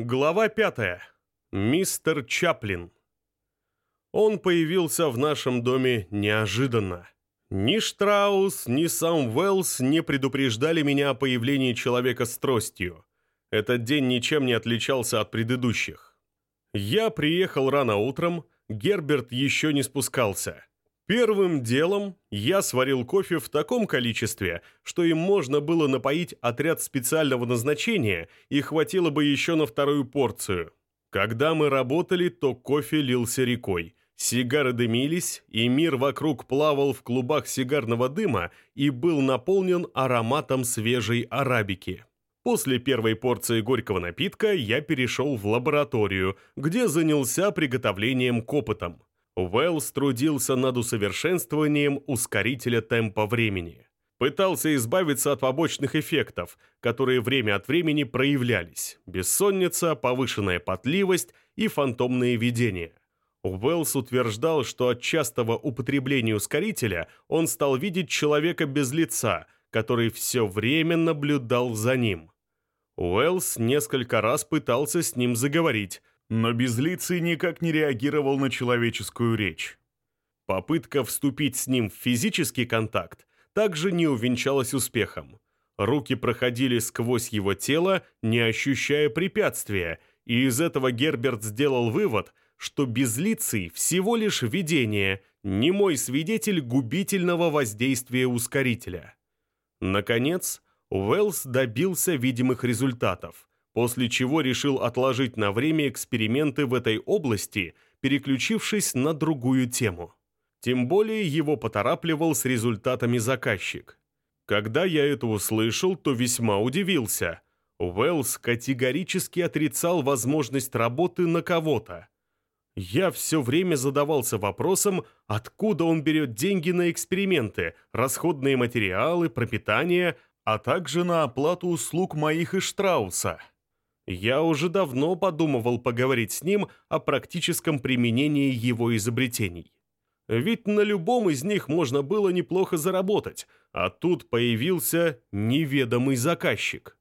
Глава пятая. Мистер Чаплин. Он появился в нашем доме неожиданно. Ни Штраус, ни сам Уэллс не предупреждали меня о появлении человека с тростью. Этот день ничем не отличался от предыдущих. Я приехал рано утром, Герберт еще не спускался. Первым делом я сварил кофе в таком количестве, что им можно было напоить отряд специального назначения и хватило бы еще на вторую порцию. Когда мы работали, то кофе лился рекой. Сигары дымились, и мир вокруг плавал в клубах сигарного дыма и был наполнен ароматом свежей арабики. После первой порции горького напитка я перешел в лабораторию, где занялся приготовлением к опытам. Уэллс трудился над усовершенствованием ускорителя темпа времени. Пытался избавиться от побочных эффектов, которые время от времени проявлялись – бессонница, повышенная потливость и фантомные видения. Уэллс утверждал, что от частого употребления ускорителя он стал видеть человека без лица, который все время наблюдал за ним. Уэллс несколько раз пытался с ним заговорить, но Безлицый никак не реагировал на человеческую речь. Попытка вступить с ним в физический контакт также не увенчалась успехом. Руки проходили сквозь его тело, не ощущая препятствия, и из этого Герберт сделал вывод, что Безлицый всего лишь видение, не мой свидетель губительного воздействия ускорителя. Наконец, Уэллс добился видимых результатов после чего решил отложить на время эксперименты в этой области, переключившись на другую тему. Тем более его поторапливал с результатами заказчик. Когда я это услышал, то весьма удивился. Уэллс категорически отрицал возможность работы на кого-то. Я все время задавался вопросом, откуда он берет деньги на эксперименты, расходные материалы, пропитание, а также на оплату услуг моих и Штрауса. Я уже давно подумывал поговорить с ним о практическом применении его изобретений. Ведь на любом из них можно было неплохо заработать, а тут появился неведомый заказчик.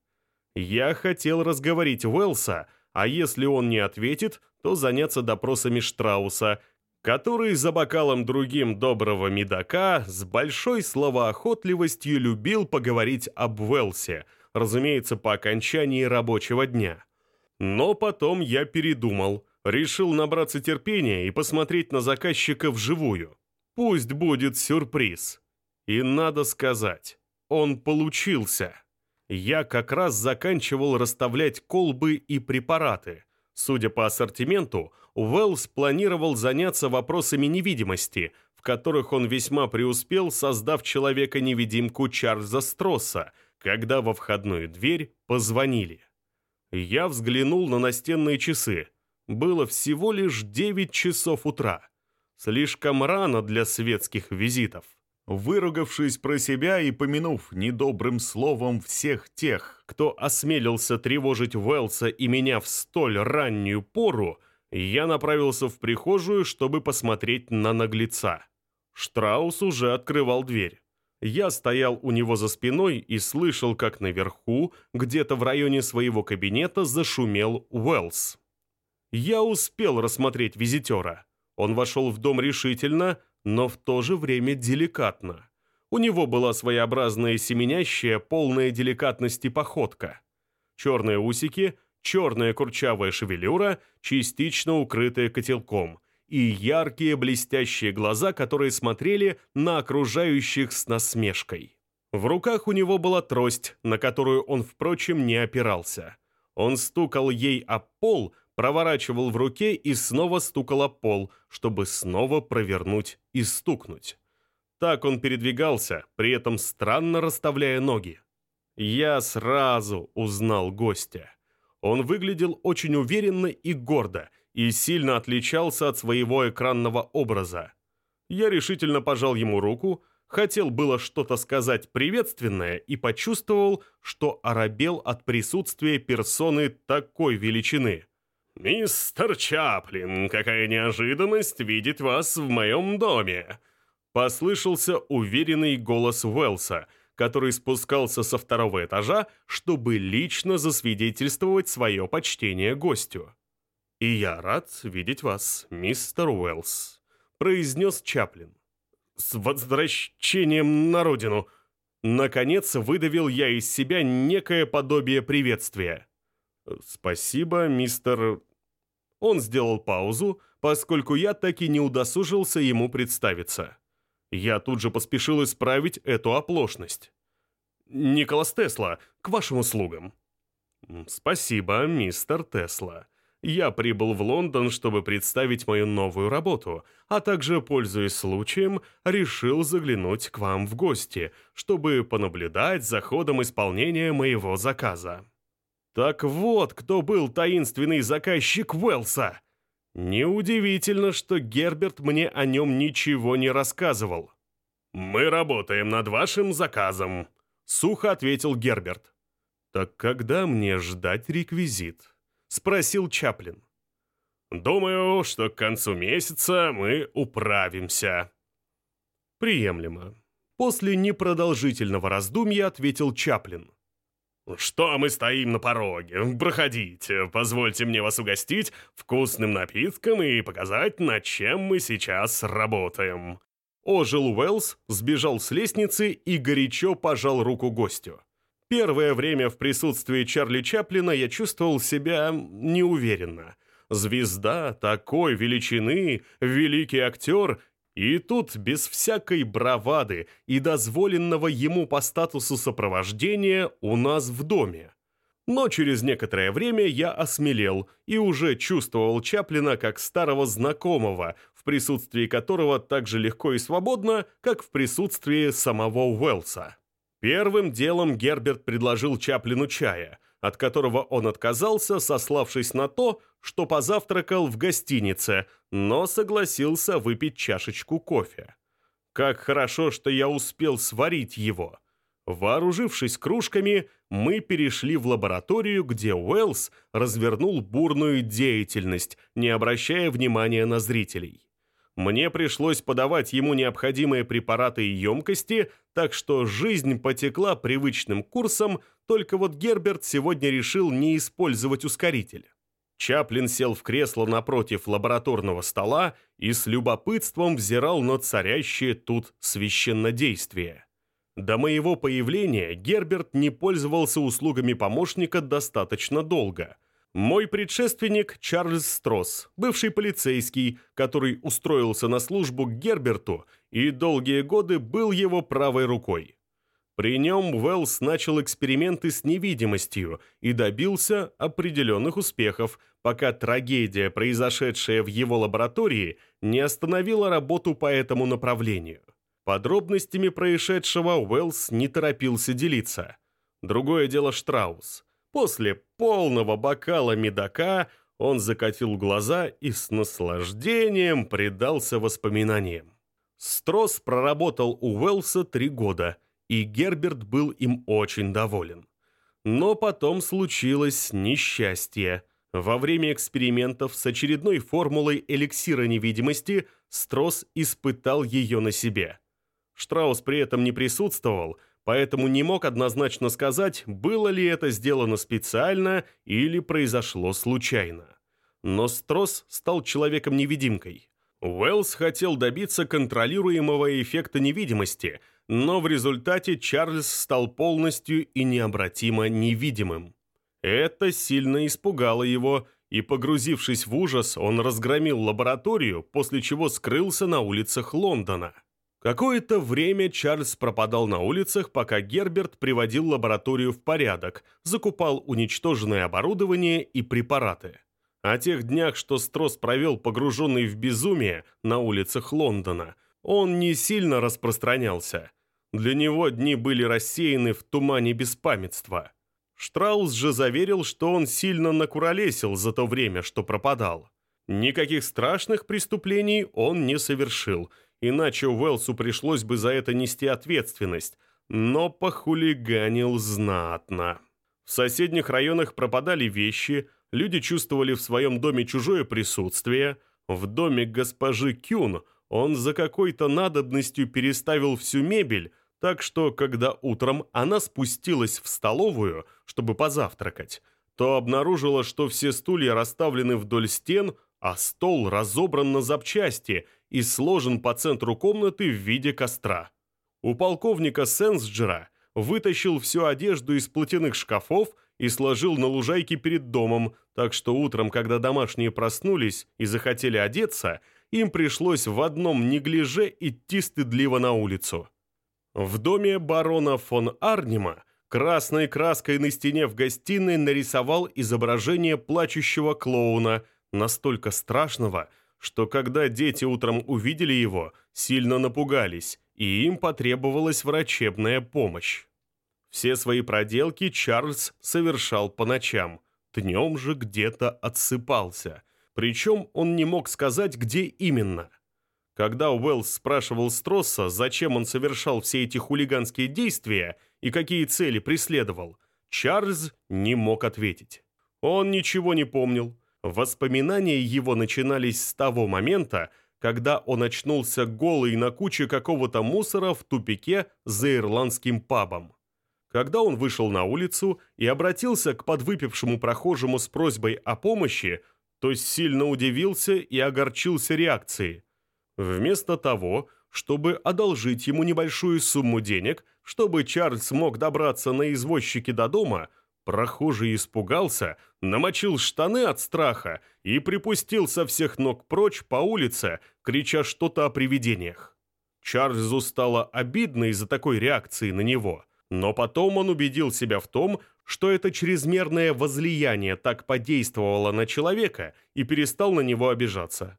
Я хотел разговорить Уэлса, а если он не ответит, то заняться допросами Штрауса, который за бокалом другим доброго медака с большой словоохотливостью любил поговорить об Уэлсе – разумеется, по окончании рабочего дня. Но потом я передумал, решил набраться терпения и посмотреть на заказчика вживую. Пусть будет сюрприз. И надо сказать, он получился. Я как раз заканчивал расставлять колбы и препараты. Судя по ассортименту, Уэллс планировал заняться вопросами невидимости, в которых он весьма преуспел, создав человека-невидимку Чарльза Стросса – когда во входную дверь позвонили. Я взглянул на настенные часы. Было всего лишь 9 часов утра. Слишком рано для светских визитов. Выругавшись про себя и помянув недобрым словом всех тех, кто осмелился тревожить Уэлса и меня в столь раннюю пору, я направился в прихожую, чтобы посмотреть на наглеца. Штраус уже открывал дверь. Я стоял у него за спиной и слышал, как наверху, где-то в районе своего кабинета, зашумел Уэллс. Я успел рассмотреть визитера. Он вошел в дом решительно, но в то же время деликатно. У него была своеобразная семенящая, полная деликатности походка. Черные усики, черная курчавая шевелюра, частично укрытая котелком – и яркие блестящие глаза, которые смотрели на окружающих с насмешкой. В руках у него была трость, на которую он, впрочем, не опирался. Он стукал ей о пол, проворачивал в руке и снова стукал о пол, чтобы снова провернуть и стукнуть. Так он передвигался, при этом странно расставляя ноги. Я сразу узнал гостя. Он выглядел очень уверенно и гордо, и сильно отличался от своего экранного образа. Я решительно пожал ему руку, хотел было что-то сказать приветственное и почувствовал, что оробел от присутствия персоны такой величины. «Мистер Чаплин, какая неожиданность видеть вас в моем доме!» Послышался уверенный голос Уэлса, который спускался со второго этажа, чтобы лично засвидетельствовать свое почтение гостю. «И я рад видеть вас, мистер Уэллс», — произнес Чаплин. «С возвращением на родину!» Наконец выдавил я из себя некое подобие приветствия. «Спасибо, мистер...» Он сделал паузу, поскольку я так и не удосужился ему представиться. Я тут же поспешил исправить эту оплошность. «Николас Тесла, к вашим услугам». «Спасибо, мистер Тесла. Я прибыл в Лондон, чтобы представить мою новую работу, а также, пользуясь случаем, решил заглянуть к вам в гости, чтобы понаблюдать за ходом исполнения моего заказа». Так вот, кто был таинственный заказчик Уэлса. Неудивительно, что Герберт мне о нем ничего не рассказывал. «Мы работаем над вашим заказом», — сухо ответил Герберт. «Так когда мне ждать реквизит?» — спросил Чаплин. «Думаю, что к концу месяца мы управимся». «Приемлемо». После непродолжительного раздумья ответил Чаплин. «Что мы стоим на пороге? Проходите, позвольте мне вас угостить вкусным напитком и показать, над чем мы сейчас работаем». Ожил Уэллс, сбежал с лестницы и горячо пожал руку гостю. Первое время в присутствии Чарли Чаплина я чувствовал себя неуверенно. Звезда такой величины, великий актер и тут без всякой бравады и дозволенного ему по статусу сопровождения у нас в доме. Но через некоторое время я осмелел и уже чувствовал Чаплина как старого знакомого, в присутствии которого так же легко и свободно, как в присутствии самого Уэллса. Первым делом Герберт предложил Чаплину чая, от которого он отказался, сославшись на то, что позавтракал в гостинице, но согласился выпить чашечку кофе. Как хорошо, что я успел сварить его. Вооружившись кружками, мы перешли в лабораторию, где Уэллс развернул бурную деятельность, не обращая внимания на зрителей. Мне пришлось подавать ему необходимые препараты и емкости, так что жизнь потекла привычным курсом, только вот Герберт сегодня решил не использовать ускоритель. Чаплин сел в кресло напротив лабораторного стола и с любопытством взирал на царящее тут священнодействие. До моего появления Герберт не пользовался услугами помощника достаточно долго. Мой предшественник Чарльз Стросс, бывший полицейский, который устроился на службу к Герберту и долгие годы был его правой рукой. При нем Уэллс начал эксперименты с невидимостью и добился определенных успехов, пока трагедия, произошедшая в его лаборатории, не остановила работу по этому направлению. Подробностями происшедшего Уэллс не торопился делиться. Другое дело Штраус. После полного бокала медока он закатил глаза и с наслаждением предался воспоминаниям. Строс проработал у Уэллса три года – и Герберт был им очень доволен. Но потом случилось несчастье. Во время экспериментов с очередной формулой эликсира невидимости Строс испытал ее на себе. Штраус при этом не присутствовал, поэтому не мог однозначно сказать, было ли это сделано специально или произошло случайно. Но Строс стал человеком-невидимкой. Уэллс хотел добиться контролируемого эффекта невидимости – но в результате Чарльз стал полностью и необратимо невидимым. Это сильно испугало его, и, погрузившись в ужас, он разгромил лабораторию, после чего скрылся на улицах Лондона. Какое-то время Чарльз пропадал на улицах, пока Герберт приводил лабораторию в порядок, закупал уничтоженное оборудование и препараты. О тех днях, что Строс провел погруженный в безумие на улицах Лондона, он не сильно распространялся – для него дни были рассеяны в тумане беспамятства. Штраус же заверил, что он сильно накуролесил за то время, что пропадал. Никаких страшных преступлений он не совершил, иначе Уэлсу пришлось бы за это нести ответственность, но похулиганил знатно. В соседних районах пропадали вещи, люди чувствовали в своем доме чужое присутствие. В доме госпожи Кюн он за какой-то надобностью переставил всю мебель, Так что, когда утром она спустилась в столовую, чтобы позавтракать, то обнаружила, что все стулья расставлены вдоль стен, а стол разобран на запчасти и сложен по центру комнаты в виде костра. У полковника Сенсджера вытащил всю одежду из платяных шкафов и сложил на лужайке перед домом, так что утром, когда домашние проснулись и захотели одеться, им пришлось в одном неглиже идти стыдливо на улицу. В доме барона фон Арнима красной краской на стене в гостиной нарисовал изображение плачущего клоуна, настолько страшного, что когда дети утром увидели его, сильно напугались, и им потребовалась врачебная помощь. Все свои проделки Чарльз совершал по ночам, днем же где-то отсыпался, причем он не мог сказать, где именно. Когда Уэллс спрашивал Стросса, зачем он совершал все эти хулиганские действия и какие цели преследовал, Чарльз не мог ответить. Он ничего не помнил. Воспоминания его начинались с того момента, когда он очнулся голый на куче какого-то мусора в тупике за ирландским пабом. Когда он вышел на улицу и обратился к подвыпившему прохожему с просьбой о помощи, то сильно удивился и огорчился реакцией. Вместо того, чтобы одолжить ему небольшую сумму денег, чтобы Чарльз мог добраться на извозчике до дома, прохожий испугался, намочил штаны от страха и припустил со всех ног прочь по улице, крича что-то о привидениях. Чарльзу стало обидно из-за такой реакции на него – но потом он убедил себя в том, что это чрезмерное возлияние так подействовало на человека и перестал на него обижаться.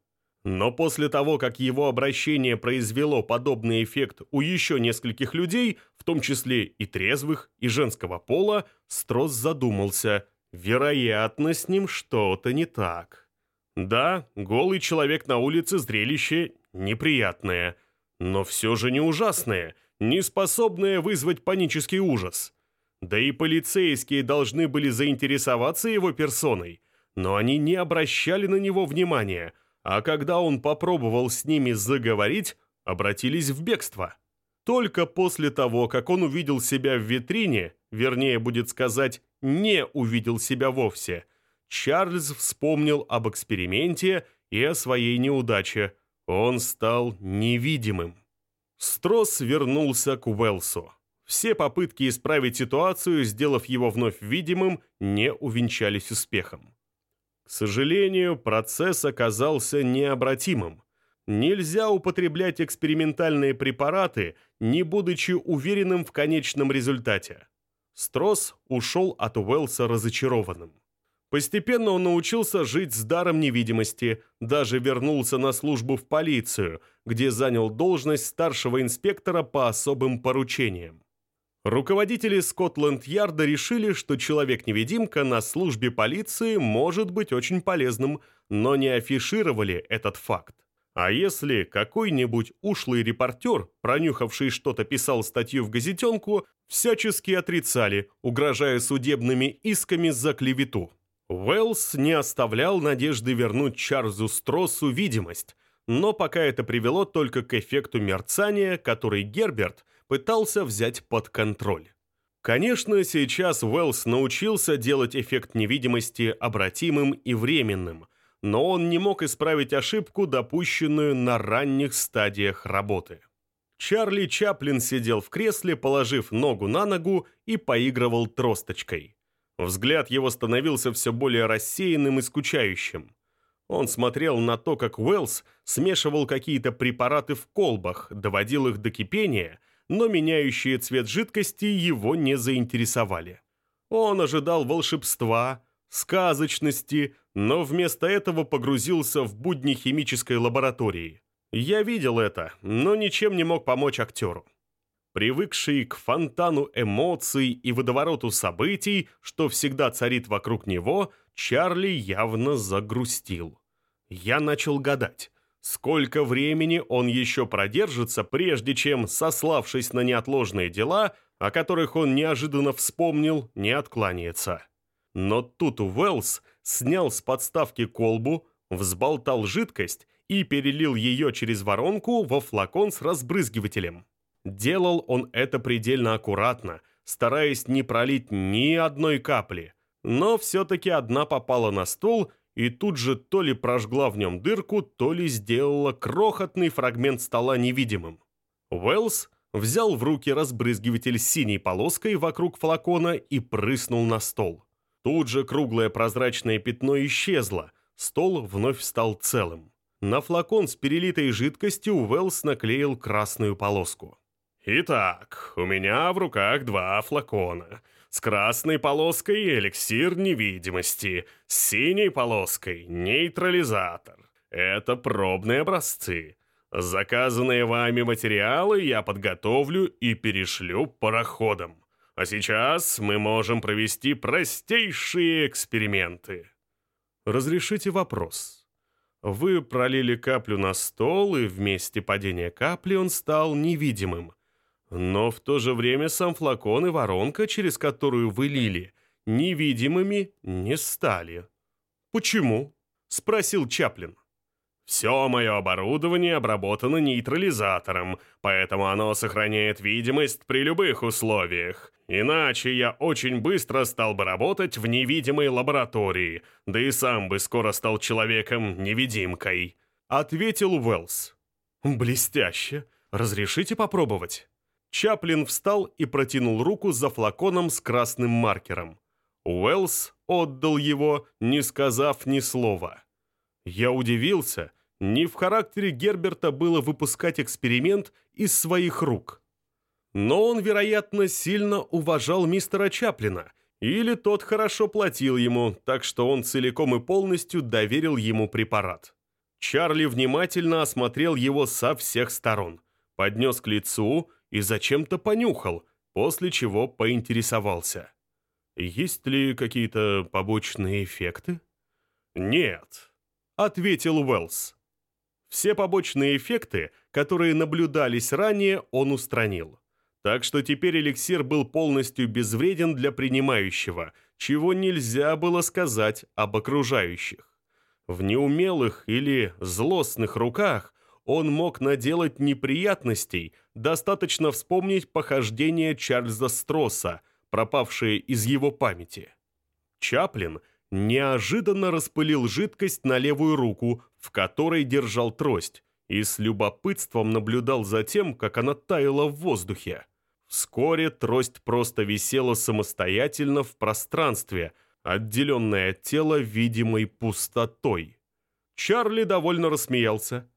Но после того, как его обращение произвело подобный эффект у еще нескольких людей, в том числе и трезвых, и женского пола, Строс задумался. Вероятно, с ним что-то не так. Да, голый человек на улице зрелище неприятное, но все же не ужасное – не способная вызвать панический ужас. Да и полицейские должны были заинтересоваться его персоной, но они не обращали на него внимания, а когда он попробовал с ними заговорить, обратились в бегство. Только после того, как он увидел себя в витрине, вернее, будет сказать, не увидел себя вовсе, Чарльз вспомнил об эксперименте и о своей неудаче. Он стал невидимым. Строс вернулся к Уэлсу. Все попытки исправить ситуацию, сделав его вновь видимым, не увенчались успехом. К сожалению, процесс оказался необратимым. Нельзя употреблять экспериментальные препараты, не будучи уверенным в конечном результате. Строс ушел от Уэлса разочарованным. Постепенно он научился жить с даром невидимости, даже вернулся на службу в полицию, где занял должность старшего инспектора по особым поручениям. Руководители Скотланд-Ярда решили, что человек-невидимка на службе полиции может быть очень полезным, но не афишировали этот факт. А если какой-нибудь ушлый репортер, пронюхавший что-то, писал статью в газетенку, всячески отрицали, угрожая судебными исками за клевету. Уэллс не оставлял надежды вернуть Чарльзу Строссу видимость, но пока это привело только к эффекту мерцания, который Герберт пытался взять под контроль. Конечно, сейчас Уэллс научился делать эффект невидимости обратимым и временным, но он не мог исправить ошибку, допущенную на ранних стадиях работы. Чарли Чаплин сидел в кресле, положив ногу на ногу и поигрывал тросточкой. Взгляд его становился все более рассеянным и скучающим. Он смотрел на то, как Уэллс смешивал какие-то препараты в колбах, доводил их до кипения, но меняющие цвет жидкости его не заинтересовали. Он ожидал волшебства, сказочности, но вместо этого погрузился в будни химической лаборатории. Я видел это, но ничем не мог помочь актеру. Привыкший к фонтану эмоций и водовороту событий, что всегда царит вокруг него, Чарли явно загрустил. Я начал гадать, сколько времени он еще продержится, прежде чем, сославшись на неотложные дела, о которых он неожиданно вспомнил, не откланяется. Но тут Уэллс снял с подставки колбу, взболтал жидкость и перелил ее через воронку во флакон с разбрызгивателем. Делал он это предельно аккуратно, стараясь не пролить ни одной капли. Но все-таки одна попала на стол и тут же то ли прожгла в нем дырку, то ли сделала крохотный фрагмент стола невидимым. Уэллс взял в руки разбрызгиватель с синей полоской вокруг флакона и прыснул на стол. Тут же круглое прозрачное пятно исчезло, стол вновь стал целым. На флакон с перелитой жидкостью Уэллс наклеил красную полоску. «Итак, у меня в руках два флакона. С красной полоской эликсир невидимости, с синей полоской нейтрализатор. Это пробные образцы. Заказанные вами материалы я подготовлю и перешлю пароходом. А сейчас мы можем провести простейшие эксперименты. Разрешите вопрос. Вы пролили каплю на стол, и в месте падения капли он стал невидимым. Но в то же время сам флакон и воронка, через которую вы лили, невидимыми не стали. «Почему?» – спросил Чаплин. Все мое оборудование обработано нейтрализатором, поэтому оно сохраняет видимость при любых условиях. Иначе я очень быстро стал бы работать в невидимой лаборатории, да и сам бы скоро стал человеком-невидимкой», — ответил Уэллс. «Блестяще. Разрешите попробовать?» Чаплин встал и протянул руку за флаконом с красным маркером. Уэллс отдал его, не сказав ни слова. Я удивился, не в характере Герберта было выпускать эксперимент из своих рук. Но он, вероятно, сильно уважал мистера Чаплина, или тот хорошо платил ему, так что он целиком и полностью доверил ему препарат. Чарли внимательно осмотрел его со всех сторон, поднес к лицу и зачем-то понюхал, после чего поинтересовался. «Есть ли какие-то побочные эффекты?» «Нет», — ответил Уэллс. Все побочные эффекты, которые наблюдались ранее, он устранил. Так что теперь эликсир был полностью безвреден для принимающего, чего нельзя было сказать об окружающих. В неумелых или злостных руках он мог наделать неприятностей, достаточно вспомнить похождения Чарльза Стросса, пропавшие из его памяти. Чаплин неожиданно распылил жидкость на левую руку, в которой держал трость, и с любопытством наблюдал за тем, как она таяла в воздухе. Вскоре трость просто висела самостоятельно в пространстве, отделенная от тела видимой пустотой. Чарли довольно рассмеялся,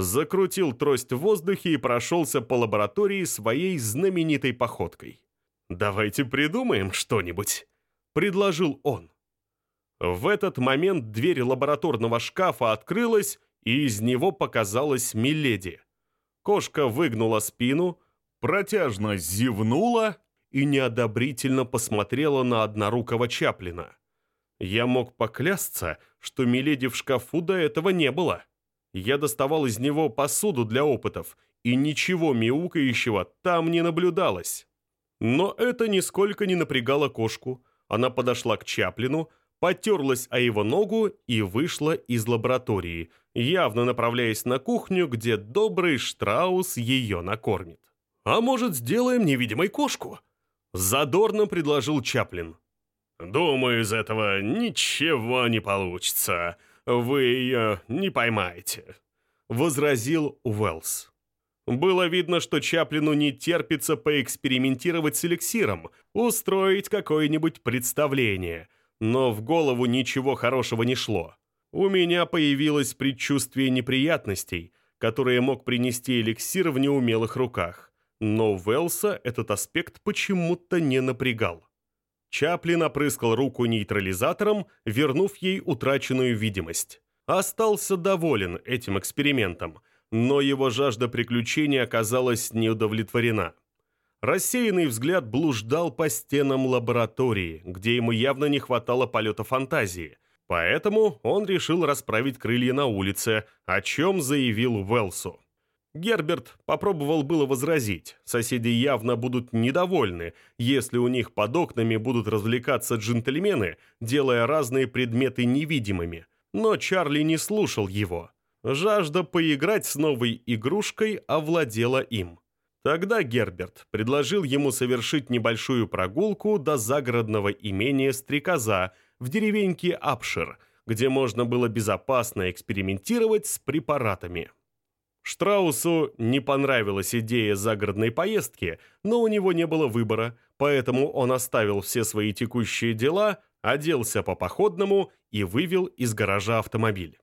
закрутил трость в воздухе и прошелся по лаборатории своей знаменитой походкой. «Давайте придумаем что-нибудь», — предложил он. В этот момент дверь лабораторного шкафа открылась, и из него показалась Миледи. Кошка выгнула спину, протяжно зевнула и неодобрительно посмотрела на однорукого Чаплина. Я мог поклясться, что Миледи в шкафу до этого не было. Я доставал из него посуду для опытов, и ничего мяукающего там не наблюдалось. Но это нисколько не напрягало кошку. Она подошла к Чаплину, потерлась о его ногу и вышла из лаборатории, явно направляясь на кухню, где добрый Штраус ее накормит. «А может, сделаем невидимой кошку?» Задорно предложил Чаплин. «Думаю, из этого ничего не получится. Вы ее не поймаете», — возразил Уэллс. Было видно, что Чаплину не терпится поэкспериментировать с эликсиром, устроить какое-нибудь представление — но в голову ничего хорошего не шло. У меня появилось предчувствие неприятностей, которые мог принести эликсир в неумелых руках. Но Велса этот аспект почему-то не напрягал. Чаплин опрыскал руку нейтрализатором, вернув ей утраченную видимость. Остался доволен этим экспериментом, но его жажда приключений оказалась неудовлетворена. Рассеянный взгляд блуждал по стенам лаборатории, где ему явно не хватало полета фантазии. Поэтому он решил расправить крылья на улице, о чем заявил Уэлсу. Герберт попробовал было возразить. Соседи явно будут недовольны, если у них под окнами будут развлекаться джентльмены, делая разные предметы невидимыми. Но Чарли не слушал его. Жажда поиграть с новой игрушкой овладела им. Тогда Герберт предложил ему совершить небольшую прогулку до загородного имения Стрекоза в деревеньке Апшир, где можно было безопасно экспериментировать с препаратами. Штраусу не понравилась идея загородной поездки, но у него не было выбора, поэтому он оставил все свои текущие дела, оделся по походному и вывел из гаража автомобиль.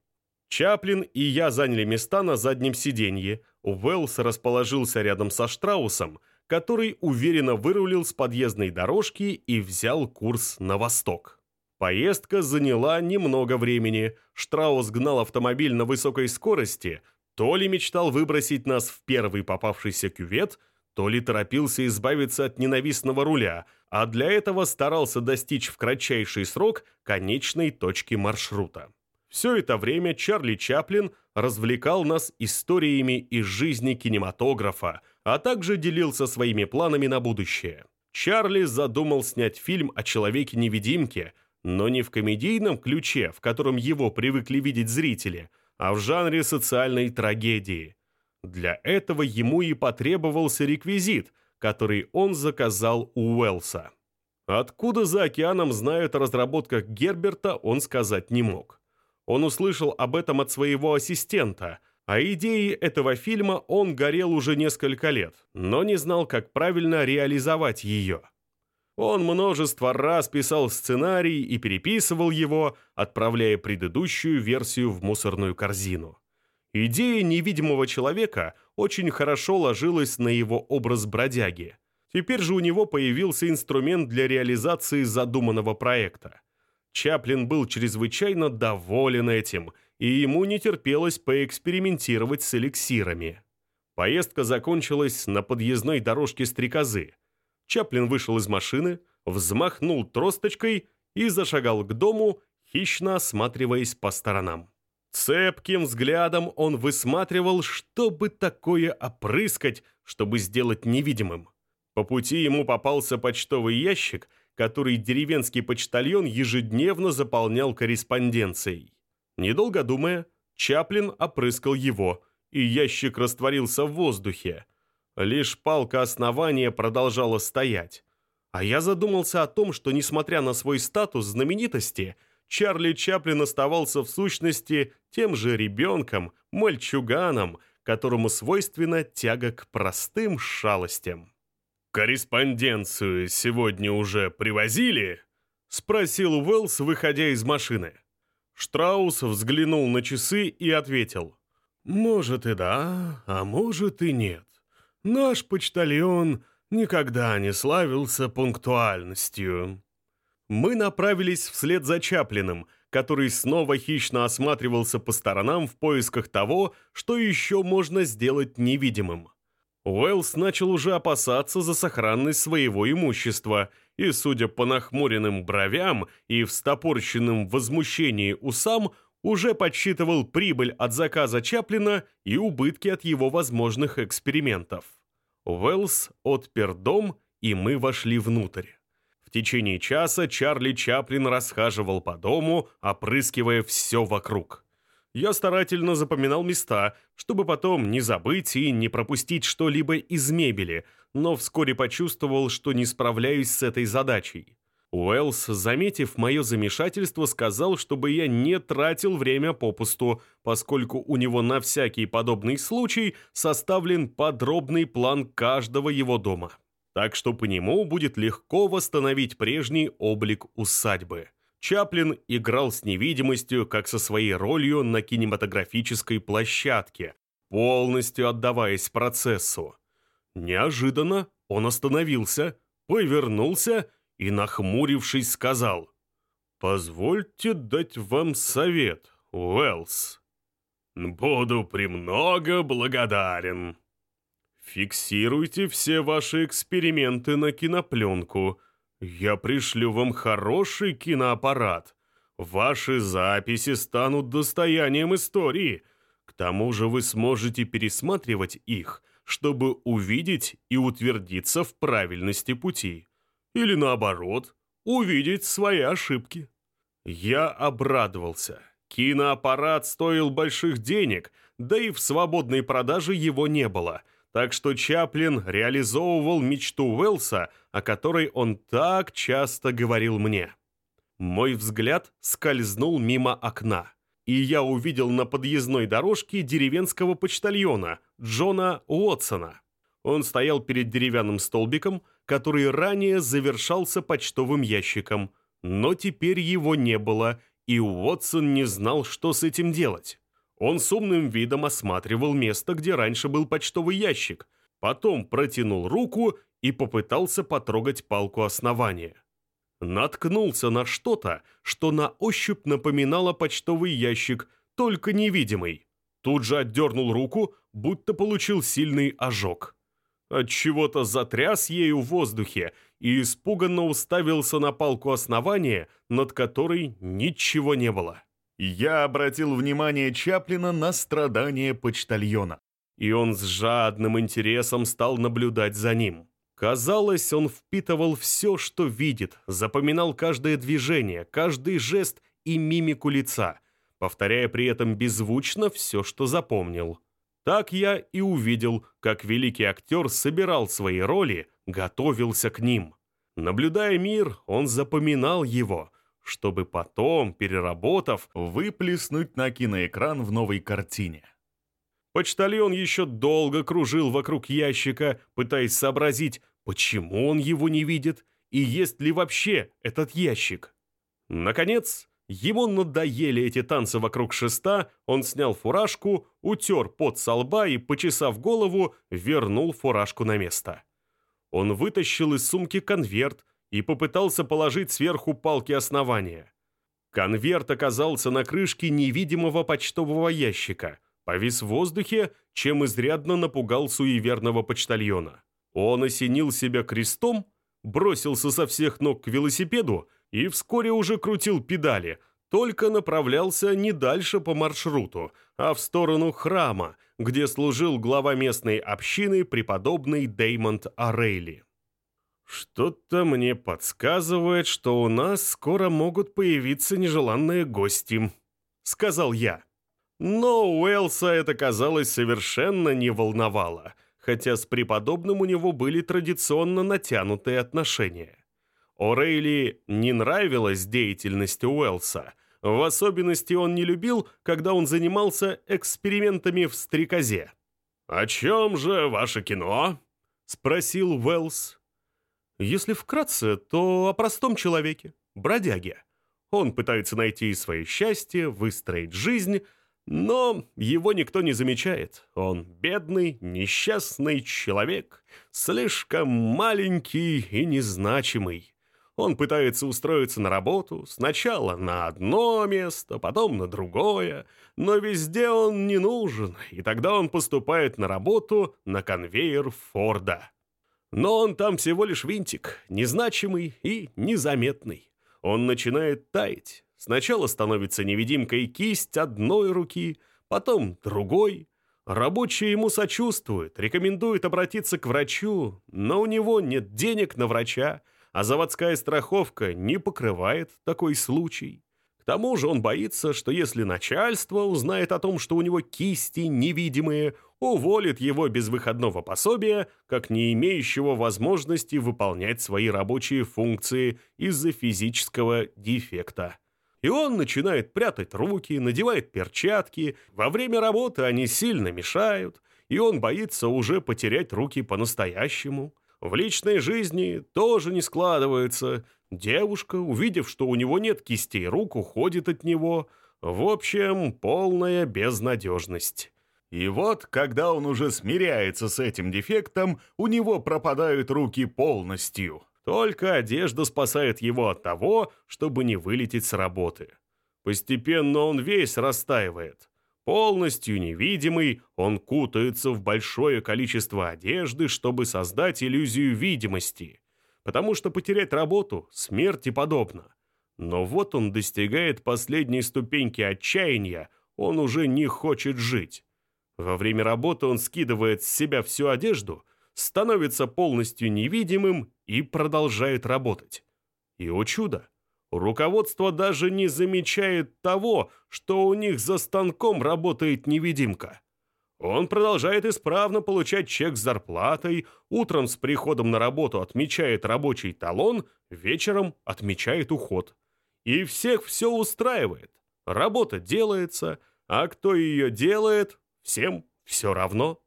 Чаплин и я заняли места на заднем сиденье. Уэллс расположился рядом со Штраусом, который уверенно вырулил с подъездной дорожки и взял курс на восток. Поездка заняла немного времени. Штраус гнал автомобиль на высокой скорости, то ли мечтал выбросить нас в первый попавшийся кювет, то ли торопился избавиться от ненавистного руля, а для этого старался достичь в кратчайший срок конечной точки маршрута. Все это время Чарли Чаплин развлекал нас историями из жизни кинематографа, а также делился своими планами на будущее. Чарли задумал снять фильм о Человеке-невидимке, но не в комедийном ключе, в котором его привыкли видеть зрители – а в жанре социальной трагедии. Для этого ему и потребовался реквизит, который он заказал у Уэллса. Откуда за океаном знают о разработках Герберта, он сказать не мог. Он услышал об этом от своего ассистента, а идеей этого фильма он горел уже несколько лет, но не знал, как правильно реализовать ее. Он множество раз писал сценарий и переписывал его, отправляя предыдущую версию в мусорную корзину. Идея невидимого человека очень хорошо ложилась на его образ бродяги. Теперь же у него появился инструмент для реализации задуманного проекта. Чаплин был чрезвычайно доволен этим, и ему не терпелось поэкспериментировать с эликсирами. Поездка закончилась на подъездной дорожке стрекозы – Чаплин вышел из машины, взмахнул тросточкой и зашагал к дому, хищно осматриваясь по сторонам. Цепким взглядом он высматривал, чтобы такое опрыскать, чтобы сделать невидимым. По пути ему попался почтовый ящик, который деревенский почтальон ежедневно заполнял корреспонденцией. Недолго думая, Чаплин опрыскал его, и ящик растворился в воздухе, Лишь палка основания продолжала стоять. А я задумался о том, что, несмотря на свой статус знаменитости, Чарли Чаплин оставался в сущности тем же ребенком, мальчуганом, которому свойственна тяга к простым шалостям. «Корреспонденцию сегодня уже привозили?» — спросил Уэллс, выходя из машины. Штраус взглянул на часы и ответил. «Может и да, а может и нет. Наш почтальон никогда не славился пунктуальностью. Мы направились вслед за Чаплиным, который снова хищно осматривался по сторонам в поисках того, что еще можно сделать невидимым. Уэллс начал уже опасаться за сохранность своего имущества, и, судя по нахмуренным бровям и встопорщенным возмущении усам, уже подсчитывал прибыль от заказа Чаплина и убытки от его возможных экспериментов. Уэллс отпер дом, и мы вошли внутрь. В течение часа Чарли Чаплин расхаживал по дому, опрыскивая все вокруг. Я старательно запоминал места, чтобы потом не забыть и не пропустить что-либо из мебели, но вскоре почувствовал, что не справляюсь с этой задачей. Уэллс, заметив мое замешательство, сказал, чтобы я не тратил время попусту, поскольку у него на всякий подобный случай составлен подробный план каждого его дома. Так что по нему будет легко восстановить прежний облик усадьбы. Чаплин играл с невидимостью, как со своей ролью на кинематографической площадке, полностью отдаваясь процессу. Неожиданно он остановился, повернулся и, нахмурившись, сказал, «Позвольте дать вам совет, Уэллс». «Буду премного благодарен». «Фиксируйте все ваши эксперименты на кинопленку. Я пришлю вам хороший киноаппарат. Ваши записи станут достоянием истории. К тому же вы сможете пересматривать их, чтобы увидеть и утвердиться в правильности пути или наоборот, увидеть свои ошибки. Я обрадовался. Киноаппарат стоил больших денег, да и в свободной продаже его не было, Так что Чаплин реализовывал мечту Уэллса, о которой он так часто говорил мне. Мой взгляд скользнул мимо окна, и я увидел на подъездной дорожке деревенского почтальона Джона Уотсона. Он стоял перед деревянным столбиком, который ранее завершался почтовым ящиком, но теперь его не было, и Уотсон не знал, что с этим делать. Он с умным видом осматривал место, где раньше был почтовый ящик, потом протянул руку и попытался потрогать палку основания. Наткнулся на что-то, что на ощупь напоминало почтовый ящик, только невидимый. Тут же отдернул руку, будто получил сильный ожог. От чего-то затряс ею в воздухе и испуганно уставился на палку основания, над которой ничего не было. Я обратил внимание Чаплина на страдания почтальона. И он с жадным интересом стал наблюдать за ним. Казалось, он впитывал все, что видит, запоминал каждое движение, каждый жест и мимику лица, повторяя при этом беззвучно все, что запомнил. Так я и увидел, как великий актер собирал свои роли, готовился к ним. Наблюдая мир, он запоминал его – чтобы потом, переработав, выплеснуть на киноэкран в новой картине. Почтальон еще долго кружил вокруг ящика, пытаясь сообразить, почему он его не видит и есть ли вообще этот ящик. Наконец, ему надоели эти танцы вокруг шеста, он снял фуражку, утер пот со лба и, почесав голову, вернул фуражку на место. Он вытащил из сумки конверт, и попытался положить сверху палки основания. Конверт оказался на крышке невидимого почтового ящика, повис в воздухе, чем изрядно напугал суеверного почтальона. Он осенил себя крестом, бросился со всех ног к велосипеду и вскоре уже крутил педали, только направлялся не дальше по маршруту, а в сторону храма, где служил глава местной общины преподобный Деймонд Арейли. «Что-то мне подсказывает, что у нас скоро могут появиться нежеланные гости», — сказал я. Но Уэлса это, казалось, совершенно не волновало, хотя с преподобным у него были традиционно натянутые отношения. О'Рейли не нравилась деятельность Уэлса. В особенности он не любил, когда он занимался экспериментами в стрекозе. «О чем же ваше кино?» — спросил Уэллс. Если вкратце, то о простом человеке, бродяге. Он пытается найти свое счастье, выстроить жизнь, но его никто не замечает. Он бедный, несчастный человек, слишком маленький и незначимый. Он пытается устроиться на работу, сначала на одно место, потом на другое, но везде он не нужен, и тогда он поступает на работу на конвейер Форда. Но он там всего лишь винтик, незначимый и незаметный. Он начинает таять. Сначала становится невидимкой кисть одной руки, потом другой. Рабочие ему сочувствуют, рекомендуют обратиться к врачу, но у него нет денег на врача, а заводская страховка не покрывает такой случай. К тому же он боится, что если начальство узнает о том, что у него кисти невидимые, уволит его без выходного пособия, как не имеющего возможности выполнять свои рабочие функции из-за физического дефекта. И он начинает прятать руки, надевает перчатки, во время работы они сильно мешают, и он боится уже потерять руки по-настоящему. В личной жизни тоже не складывается. Девушка, увидев, что у него нет кистей рук, уходит от него. В общем, полная безнадежность. И вот, когда он уже смиряется с этим дефектом, у него пропадают руки полностью. Только одежда спасает его от того, чтобы не вылететь с работы. Постепенно он весь растаивает. Полностью невидимый, он кутается в большое количество одежды, чтобы создать иллюзию видимости. Потому что потерять работу смерти подобно. Но вот он достигает последней ступеньки отчаяния, он уже не хочет жить. Во время работы он скидывает с себя всю одежду, становится полностью невидимым и продолжает работать. И, о чудо, руководство даже не замечает того, что у них за станком работает невидимка. Он продолжает исправно получать чек с зарплатой, утром с приходом на работу отмечает рабочий талон, вечером отмечает уход. И всех все устраивает. Работа делается, а кто ее делает, всем все равно.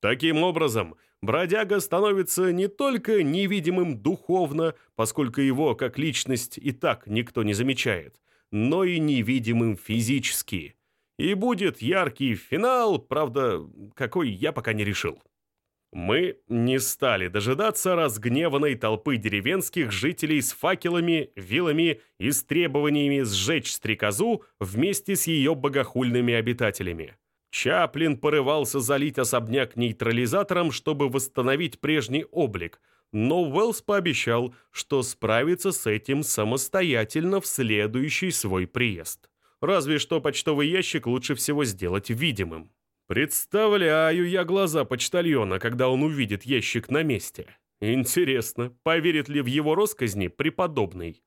Таким образом, бродяга становится не только невидимым духовно, поскольку его как личность и так никто не замечает, но и невидимым физически – и будет яркий финал, правда, какой я пока не решил. Мы не стали дожидаться разгневанной толпы деревенских жителей с факелами, вилами и с требованиями сжечь стрекозу вместе с ее богохульными обитателями. Чаплин порывался залить особняк нейтрализатором, чтобы восстановить прежний облик, но Уэллс пообещал, что справится с этим самостоятельно в следующий свой приезд. Разве что почтовый ящик лучше всего сделать видимым. Представляю я глаза почтальона, когда он увидит ящик на месте. Интересно, поверит ли в его росказни преподобный?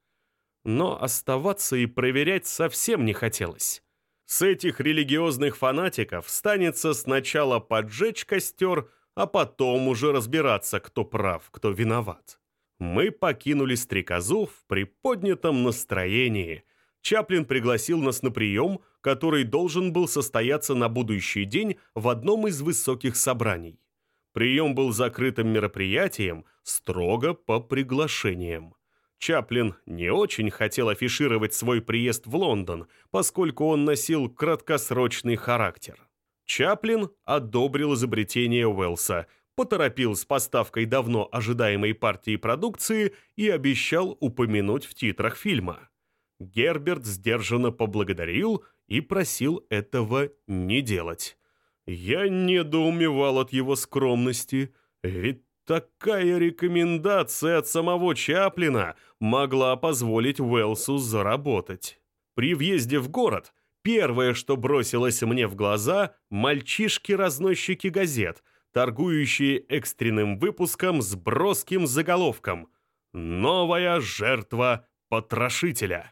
Но оставаться и проверять совсем не хотелось. С этих религиозных фанатиков станется сначала поджечь костер, а потом уже разбираться, кто прав, кто виноват. Мы покинули стрекозу в приподнятом настроении – Чаплин пригласил нас на прием, который должен был состояться на будущий день в одном из высоких собраний. Прием был закрытым мероприятием, строго по приглашениям. Чаплин не очень хотел афишировать свой приезд в Лондон, поскольку он носил краткосрочный характер. Чаплин одобрил изобретение Уэллса, поторопил с поставкой давно ожидаемой партии продукции и обещал упомянуть в титрах фильма. Герберт сдержанно поблагодарил и просил этого не делать. Я недоумевал от его скромности, ведь такая рекомендация от самого Чаплина могла позволить Уэлсу заработать. При въезде в город первое, что бросилось мне в глаза – мальчишки-разносчики газет, торгующие экстренным выпуском с броским заголовком «Новая жертва потрошителя».